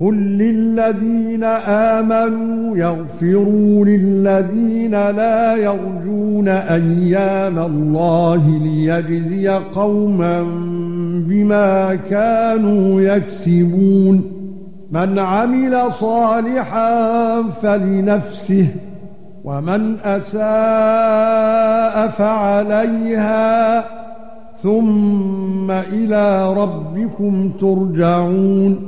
قُل لِّلَّذِينَ آمَنُوا يَغْفِرُوا لِلَّذِينَ لَا يَرْجُونَ أَيَّامَ اللَّهِ لِيَجْزِيَ قَوْمًا بِمَا كَانُوا يَكْسِبُونَ مَنْ عَمِلَ صَالِحًا فَلِنَفْسِهِ وَمَنْ أَسَاءَ فَعَلَيْهَا ثُمَّ إِلَى رَبِّكُمْ تُرْجَعُونَ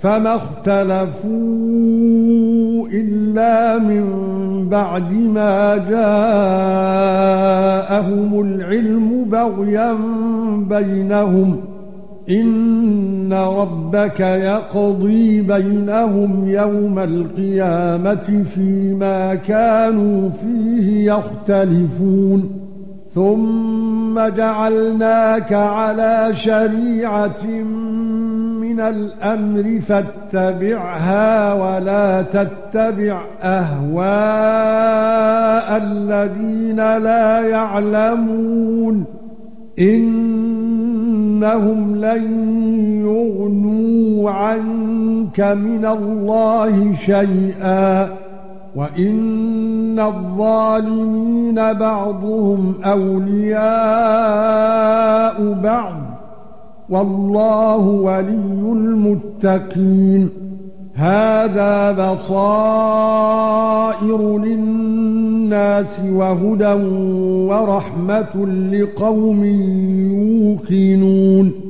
فما اختلفوا إلا من بعد ما جاءهم العلم بغيا بينهم. إن ربك يقضي بينهم يوم القيامة فيما كانوا فيه يختلفون. ثُمَّ جَعَلْنَاكَ عَلَى شَرِيعَةٍ مِنَ الْأَمْرِ فَاتَّبِعْهَا وَلَا تَتَّبِعْ أَهْوَاءَ الَّذِينَ لَا يَعْلَمُونَ. إِنَّهُمْ لَن يُغْنُوا عَنكَ مِنَ اللَّهِ شَيْئًا. وَإِنَّ الظَّالِمِينَ بَعْضُهُمْ أَوْلِيَاءُ بَعْضٍ. وَاللَّهُ وَلِيُّ الْمُتَّقِينَ. هَذَا بَصَائِرُ لِلنَّاسِ وَهُدًى وَرَحْمَةٌ لِقَوْمٍ يُوقِنُونَ.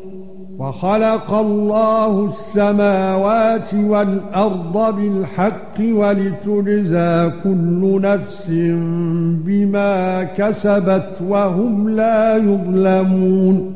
وَخَلَقَ اللَّهُ السَّمَاوَاتِ وَالْأَرْضَ بِالْحَقِّ وَلِتُجْزَى كُلُّ نَفْسٍ بِمَا كَسَبَتْ وَهُمْ لَا يُظْلَمُونَ